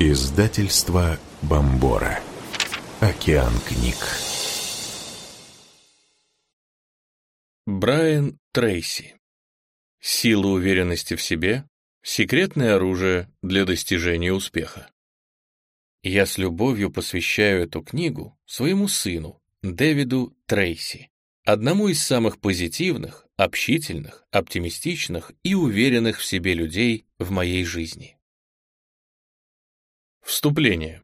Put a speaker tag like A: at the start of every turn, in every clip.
A: Издательство Бомбора. Океан книг.
B: Брайан Трейси. Сила уверенности в себе — секретное оружие для достижения успеха. Я с любовью посвящаю эту книгу своему сыну, Дэвиду Трейси, одному из самых позитивных, общительных, оптимистичных и уверенных в себе людей в моей жизни. Вступление.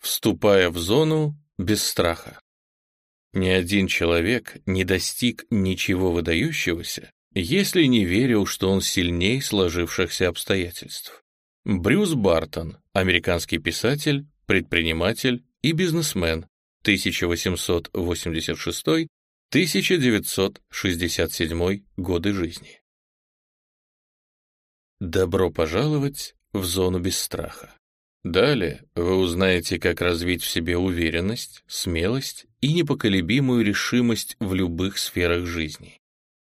B: Вступая в зону без страха. Ни один человек не достиг ничего выдающегося, если не верил, что он сильней сложившихся обстоятельств. Брюс Бартон, американский писатель, предприниматель и бизнесмен, 1886-1967 годы жизни. Добро пожаловать в зону без страха. Далее вы узнаете, как развить в себе уверенность, смелость и непоколебимую решимость в любых сферах жизни.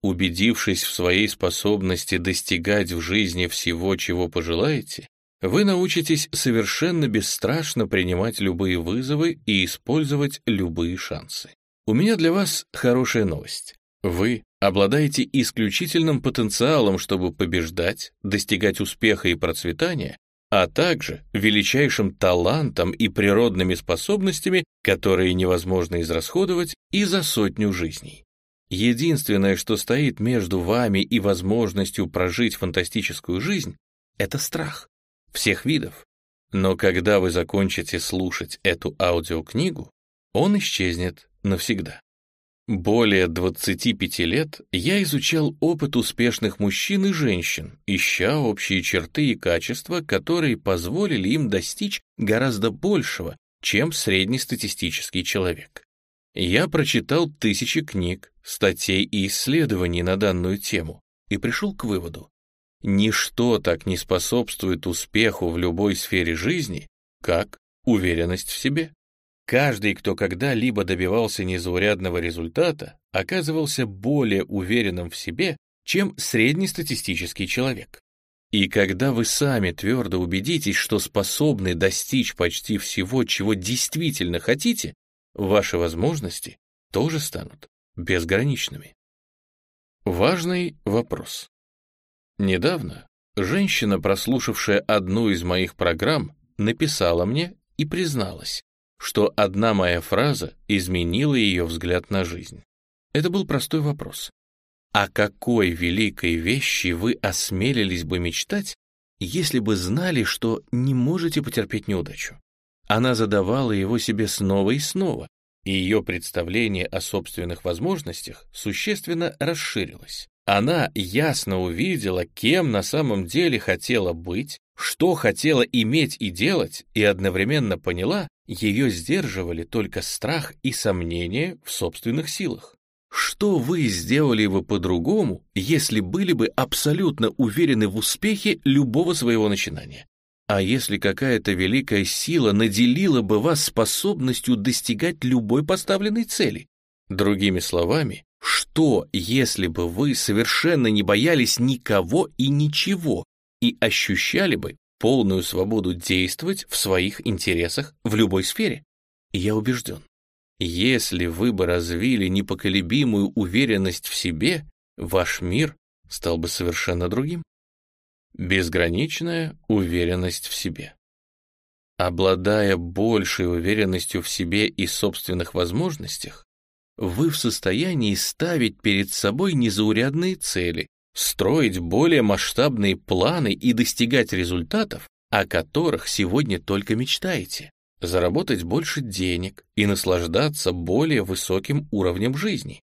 B: Убедившись в своей способности достигать в жизни всего, чего пожелаете, вы научитесь совершенно бесстрашно принимать любые вызовы и использовать любые шансы. У меня для вас хорошая новость. Вы обладаете исключительным потенциалом, чтобы побеждать, достигать успеха и процветания а также величайшим талантом и природными способностями, которые невозможно израсходовать и за сотню жизней. Единственное, что стоит между вами и возможностью прожить фантастическую жизнь, это страх всех видов. Но когда вы закончите слушать эту аудиокнигу, он исчезнет навсегда. Более 25 лет я изучал опыт успешных мужчин и женщин, ища общие черты и качества, которые позволили им достичь гораздо большего, чем среднестатистический человек. Я прочитал тысячи книг, статей и исследований на данную тему и пришел к выводу. Ничто так не способствует успеху в любой сфере жизни, как уверенность в себе. Каждый, кто когда-либо добивался незаурядного результата, оказывался более уверенным в себе, чем среднестатистический человек. И когда вы сами твердо убедитесь, что способны достичь почти всего, чего действительно хотите, ваши возможности тоже станут безграничными. Важный вопрос. Недавно женщина, прослушавшая одну из моих программ, написала мне и призналась, что одна моя фраза изменила ее взгляд на жизнь. Это был простой вопрос. О какой великой вещи вы осмелились бы мечтать, если бы знали, что не можете потерпеть неудачу? Она задавала его себе снова и снова, и ее представление о собственных возможностях существенно расширилось. Она ясно увидела, кем на самом деле хотела быть, что хотела иметь и делать, и одновременно поняла, ее сдерживали только страх и сомнение в собственных силах. Что вы сделали бы по-другому, если были бы абсолютно уверены в успехе любого своего начинания? А если какая-то великая сила наделила бы вас способностью достигать любой поставленной цели? Другими словами, что, если бы вы совершенно не боялись никого и ничего и ощущали бы полную свободу действовать в своих интересах в любой сфере? Я убежден, если вы бы развили непоколебимую уверенность в себе, ваш мир стал бы совершенно другим. Безграничная уверенность в себе. Обладая большей уверенностью в себе и собственных возможностях, вы в состоянии ставить перед собой незаурядные цели, строить более масштабные планы и достигать результатов, о которых сегодня только мечтаете, заработать больше денег и наслаждаться более высоким уровнем жизни,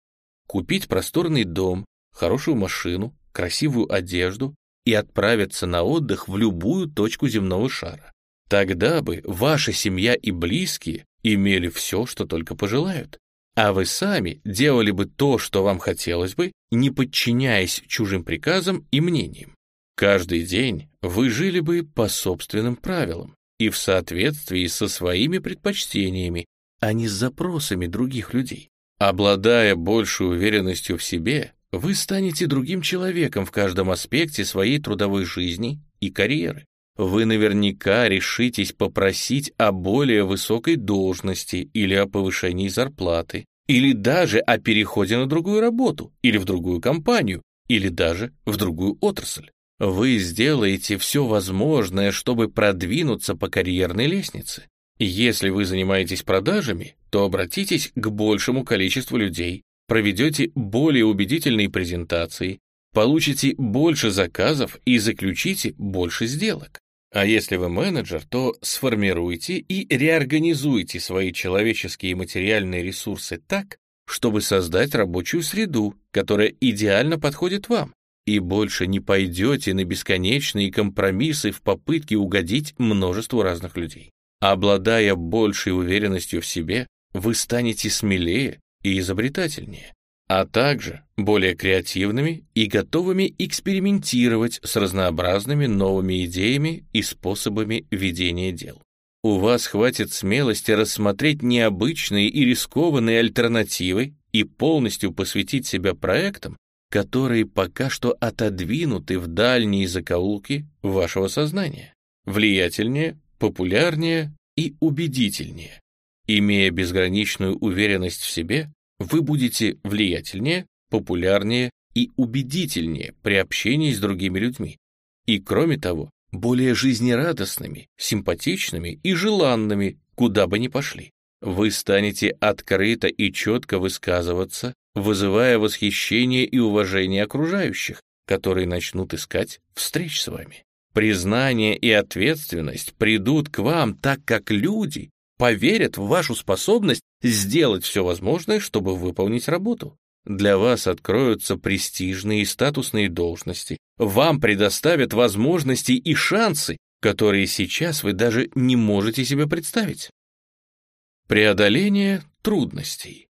B: купить просторный дом, хорошую машину, красивую одежду и отправиться на отдых в любую точку земного шара. Тогда бы ваша семья и близкие имели все, что только пожелают а вы сами делали бы то, что вам хотелось бы, не подчиняясь чужим приказам и мнениям. Каждый день вы жили бы по собственным правилам и в соответствии со своими предпочтениями, а не с запросами других людей. Обладая большей уверенностью в себе, вы станете другим человеком в каждом аспекте своей трудовой жизни и карьеры. Вы наверняка решитесь попросить о более высокой должности или о повышении зарплаты, или даже о переходе на другую работу, или в другую компанию, или даже в другую отрасль. Вы сделаете все возможное, чтобы продвинуться по карьерной лестнице. Если вы занимаетесь продажами, то обратитесь к большему количеству людей, проведете более убедительные презентации, получите больше заказов и заключите больше сделок. А если вы менеджер, то сформируйте и реорганизуйте свои человеческие и материальные ресурсы так, чтобы создать рабочую среду, которая идеально подходит вам, и больше не пойдете на бесконечные компромиссы в попытке угодить множеству разных людей. Обладая большей уверенностью в себе, вы станете смелее и изобретательнее а также более креативными и готовыми экспериментировать с разнообразными новыми идеями и способами ведения дел. У вас хватит смелости рассмотреть необычные и рискованные альтернативы и полностью посвятить себя проектам, которые пока что отодвинуты в дальние закоулки вашего сознания, влиятельнее, популярнее и убедительнее. Имея безграничную уверенность в себе, вы будете влиятельнее, популярнее и убедительнее при общении с другими людьми. И кроме того, более жизнерадостными, симпатичными и желанными, куда бы ни пошли. Вы станете открыто и четко высказываться, вызывая восхищение и уважение окружающих, которые начнут искать встреч с вами. Признание и ответственность придут к вам так, как люди, поверят в вашу способность сделать все возможное, чтобы выполнить работу. Для вас откроются престижные и статусные должности, вам предоставят возможности и шансы, которые сейчас вы даже не можете себе представить. Преодоление трудностей.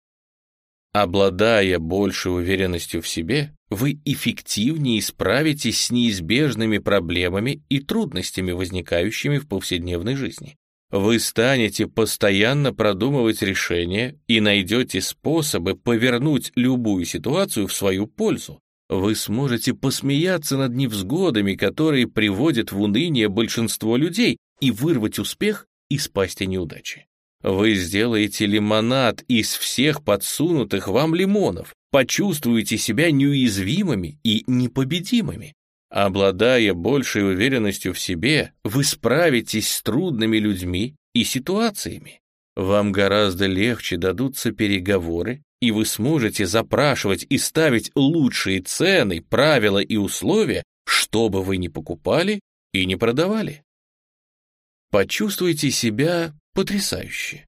B: Обладая большей уверенностью в себе, вы эффективнее справитесь с неизбежными проблемами и трудностями, возникающими в повседневной жизни. Вы станете постоянно продумывать решения и найдете способы повернуть любую ситуацию в свою пользу. Вы сможете посмеяться над невзгодами, которые приводят в уныние большинство людей, и вырвать успех из пасти неудачи. Вы сделаете лимонад из всех подсунутых вам лимонов, почувствуете себя неуязвимыми и непобедимыми. Обладая большей уверенностью в себе, вы справитесь с трудными людьми и ситуациями. Вам гораздо легче дадутся переговоры, и вы сможете запрашивать и ставить лучшие цены, правила и условия, что бы вы ни покупали и не продавали. Почувствуйте себя потрясающе.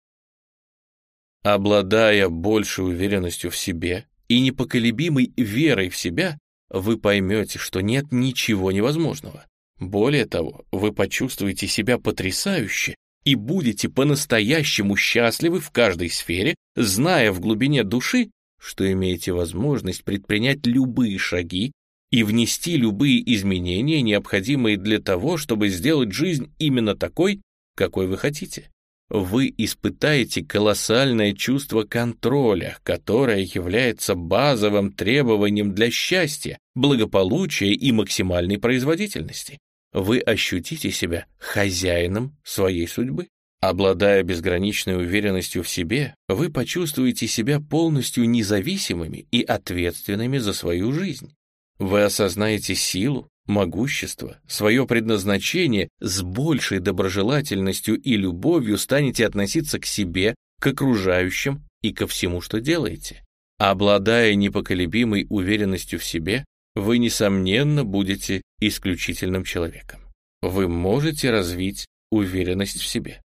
B: Обладая большей уверенностью в себе и непоколебимой верой в себя, вы поймете, что нет ничего невозможного. Более того, вы почувствуете себя потрясающе и будете по-настоящему счастливы в каждой сфере, зная в глубине души, что имеете возможность предпринять любые шаги и внести любые изменения, необходимые для того, чтобы сделать жизнь именно такой, какой вы хотите вы испытаете колоссальное чувство контроля, которое является базовым требованием для счастья, благополучия и максимальной производительности. Вы ощутите себя хозяином своей судьбы. Обладая безграничной уверенностью в себе, вы почувствуете себя полностью независимыми и ответственными за свою жизнь. Вы осознаете силу, могущество, свое предназначение, с большей доброжелательностью и любовью станете относиться к себе, к окружающим и ко всему, что делаете. Обладая непоколебимой уверенностью в себе, вы, несомненно, будете исключительным человеком. Вы можете развить уверенность в себе.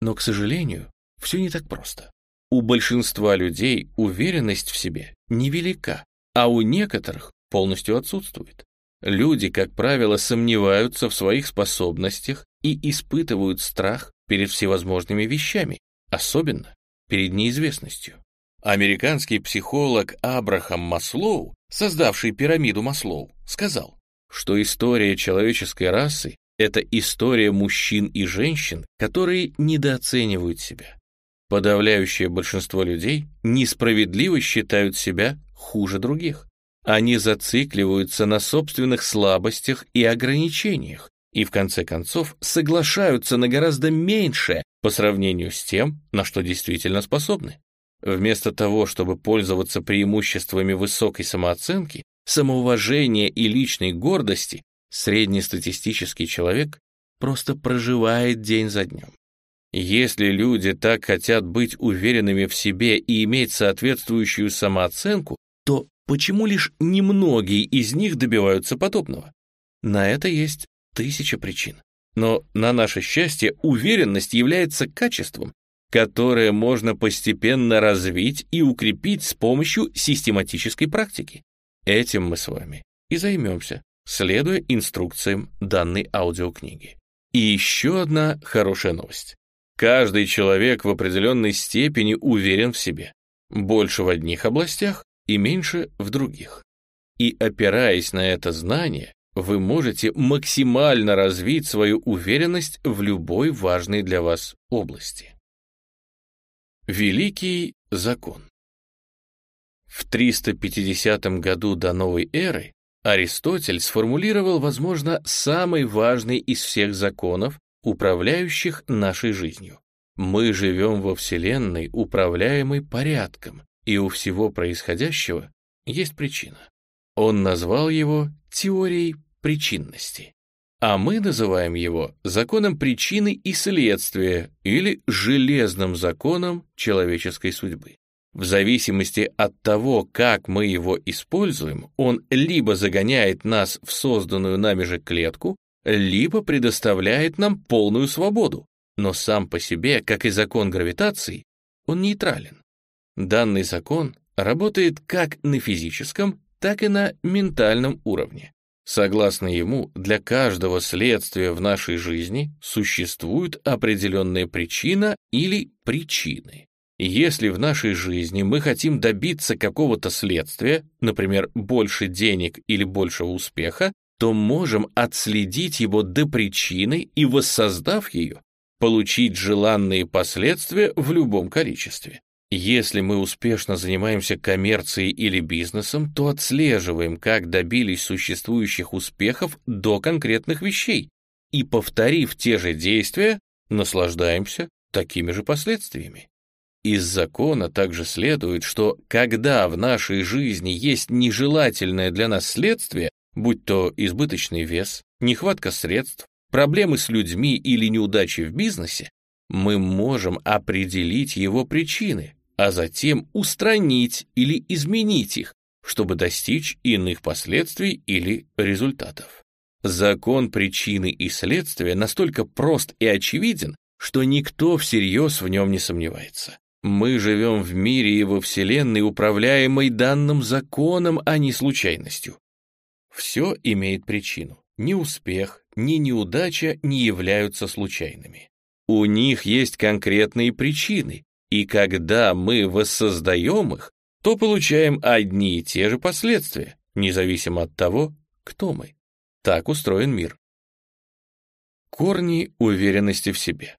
B: Но, к сожалению, все не так просто. У большинства людей уверенность в себе невелика, а у некоторых полностью отсутствует. Люди, как правило, сомневаются в своих способностях и испытывают страх перед всевозможными вещами, особенно перед неизвестностью. Американский психолог Абрахам Маслоу, создавший пирамиду Маслоу, сказал, что история человеческой расы — это история мужчин и женщин, которые недооценивают себя. Подавляющее большинство людей несправедливо считают себя хуже других. Они зацикливаются на собственных слабостях и ограничениях и в конце концов соглашаются на гораздо меньшее по сравнению с тем, на что действительно способны. Вместо того, чтобы пользоваться преимуществами высокой самооценки, самоуважения и личной гордости, среднестатистический человек просто проживает день за днем. Если люди так хотят быть уверенными в себе и иметь соответствующую самооценку, то почему лишь немногие из них добиваются подобного? На это есть тысяча причин. Но на наше счастье уверенность является качеством, которое можно постепенно развить и укрепить с помощью систематической практики. Этим мы с вами и займемся, следуя инструкциям данной аудиокниги. И еще одна хорошая новость. Каждый человек в определенной степени уверен в себе. Больше в одних областях и меньше в других. И опираясь на это знание, вы можете максимально развить свою уверенность в любой важной для вас области. Великий закон В 350 году до новой эры Аристотель сформулировал, возможно, самый важный из всех законов, управляющих нашей жизнью. Мы живем во Вселенной, управляемой порядком, и у всего происходящего есть причина. Он назвал его теорией причинности. А мы называем его законом причины и следствия или железным законом человеческой судьбы. В зависимости от того, как мы его используем, он либо загоняет нас в созданную нами же клетку, либо предоставляет нам полную свободу. Но сам по себе, как и закон гравитации, он нейтрален. Данный закон работает как на физическом, так и на ментальном уровне. Согласно ему, для каждого следствия в нашей жизни существует определенная причина или причины. Если в нашей жизни мы хотим добиться какого-то следствия, например, больше денег или большего успеха, то можем отследить его до причины и, воссоздав ее, получить желанные последствия в любом количестве. Если мы успешно занимаемся коммерцией или бизнесом, то отслеживаем, как добились существующих успехов до конкретных вещей, и, повторив те же действия, наслаждаемся такими же последствиями. Из закона также следует, что когда в нашей жизни есть нежелательное для нас следствие, будь то избыточный вес, нехватка средств, проблемы с людьми или неудачи в бизнесе, мы можем определить его причины, а затем устранить или изменить их, чтобы достичь иных последствий или результатов. Закон причины и следствия настолько прост и очевиден, что никто всерьез в нем не сомневается. Мы живем в мире и во Вселенной, управляемой данным законом, а не случайностью. Все имеет причину. Ни успех, ни неудача не являются случайными. У них есть конкретные причины, и когда мы воссоздаем их, то получаем одни и те же последствия, независимо от того, кто мы. Так устроен мир. Корни уверенности в себе.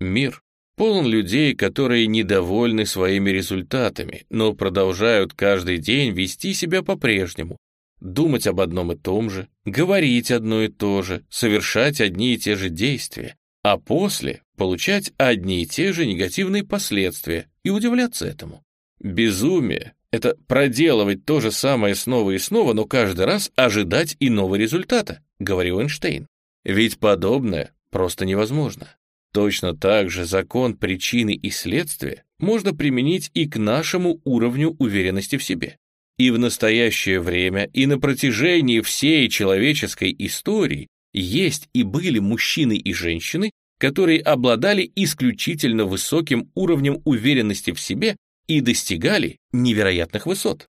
B: Мир полон людей, которые недовольны своими результатами, но продолжают каждый день вести себя по-прежнему, думать об одном и том же, говорить одно и то же, совершать одни и те же действия, а после получать одни и те же негативные последствия и удивляться этому. Безумие — это проделывать то же самое снова и снова, но каждый раз ожидать иного результата, говорил Эйнштейн. Ведь подобное просто невозможно. Точно так же закон причины и следствия можно применить и к нашему уровню уверенности в себе. И в настоящее время, и на протяжении всей человеческой истории есть и были мужчины и женщины, которые обладали исключительно высоким уровнем уверенности в себе и достигали невероятных высот.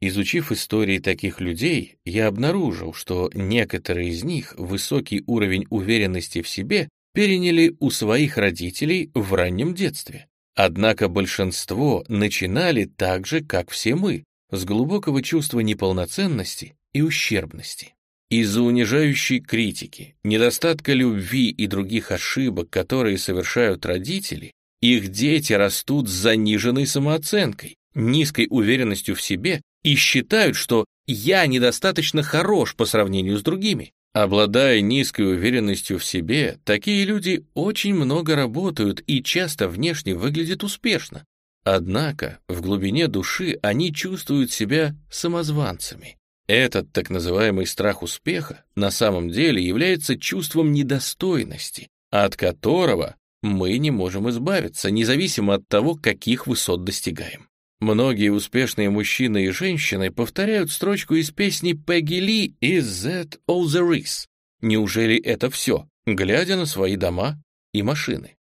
B: Изучив истории таких людей, я обнаружил, что некоторые из них высокий уровень уверенности в себе переняли у своих родителей в раннем детстве. Однако большинство начинали так же, как все мы, с глубокого чувства неполноценности и ущербности. Из-за унижающей критики, недостатка любви и других ошибок, которые совершают родители, их дети растут с заниженной самооценкой, низкой уверенностью в себе и считают, что «я недостаточно хорош по сравнению с другими». Обладая низкой уверенностью в себе, такие люди очень много работают и часто внешне выглядят успешно. Однако в глубине души они чувствуют себя самозванцами. Этот так называемый страх успеха на самом деле является чувством недостойности, от которого мы не можем избавиться, независимо от того, каких высот достигаем. Многие успешные мужчины и женщины повторяют строчку из песни Пегги Ли «Is that all there is?» Неужели это все, глядя на свои дома и машины?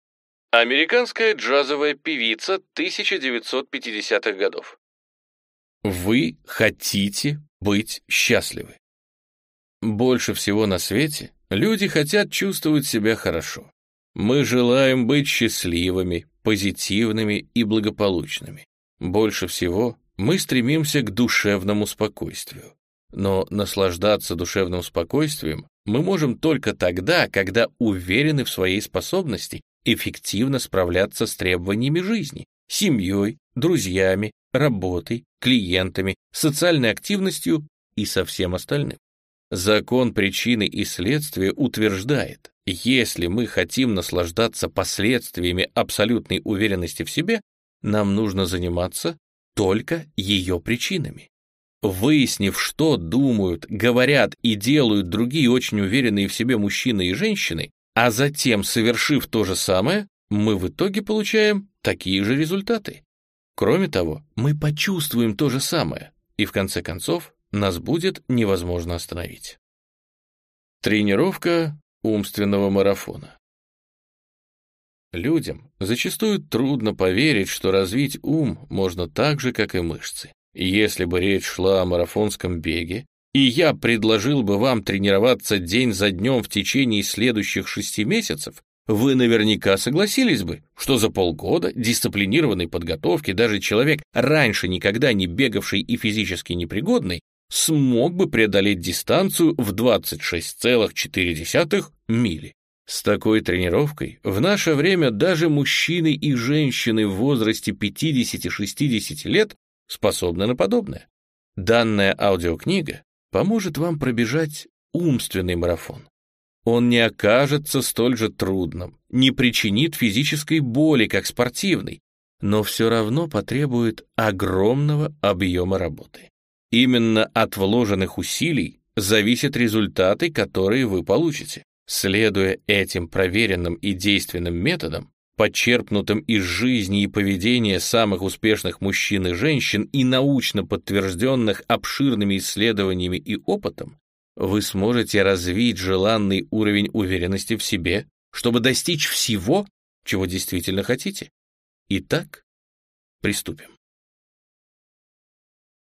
B: Американская джазовая певица 1950-х годов. Вы хотите быть счастливы. Больше всего на свете люди хотят чувствовать себя хорошо. Мы желаем быть счастливыми, позитивными и благополучными. Больше всего мы стремимся к душевному спокойствию. Но наслаждаться душевным спокойствием мы можем только тогда, когда уверены в своей способности эффективно справляться с требованиями жизни, семьей, друзьями, работой, клиентами, социальной активностью и со всем остальным. Закон причины и следствия утверждает, если мы хотим наслаждаться последствиями абсолютной уверенности в себе, нам нужно заниматься только ее причинами. Выяснив, что думают, говорят и делают другие очень уверенные в себе мужчины и женщины, а затем, совершив то же самое, мы в итоге получаем такие же результаты. Кроме того, мы почувствуем то же самое, и в конце концов нас будет невозможно остановить. Тренировка умственного марафона. Людям зачастую трудно поверить, что развить ум можно так же, как и мышцы. Если бы речь шла о марафонском беге, и я предложил бы вам тренироваться день за днем в течение следующих шести месяцев, вы наверняка согласились бы, что за полгода дисциплинированной подготовки даже человек, раньше никогда не бегавший и физически непригодный, смог бы преодолеть дистанцию в 26,4 мили. С такой тренировкой в наше время даже мужчины и женщины в возрасте 50-60 лет способны на подобное. Данная аудиокнига поможет вам пробежать умственный марафон. Он не окажется столь же трудным, не причинит физической боли, как спортивный, но все равно потребует огромного объема работы. Именно от вложенных усилий зависят результаты, которые вы получите. Следуя этим проверенным и действенным методам, подчерпнутым из жизни и поведения самых успешных мужчин и женщин и научно подтвержденных обширными исследованиями и опытом, вы сможете развить желанный уровень уверенности в себе, чтобы достичь всего, чего действительно хотите. Итак, приступим.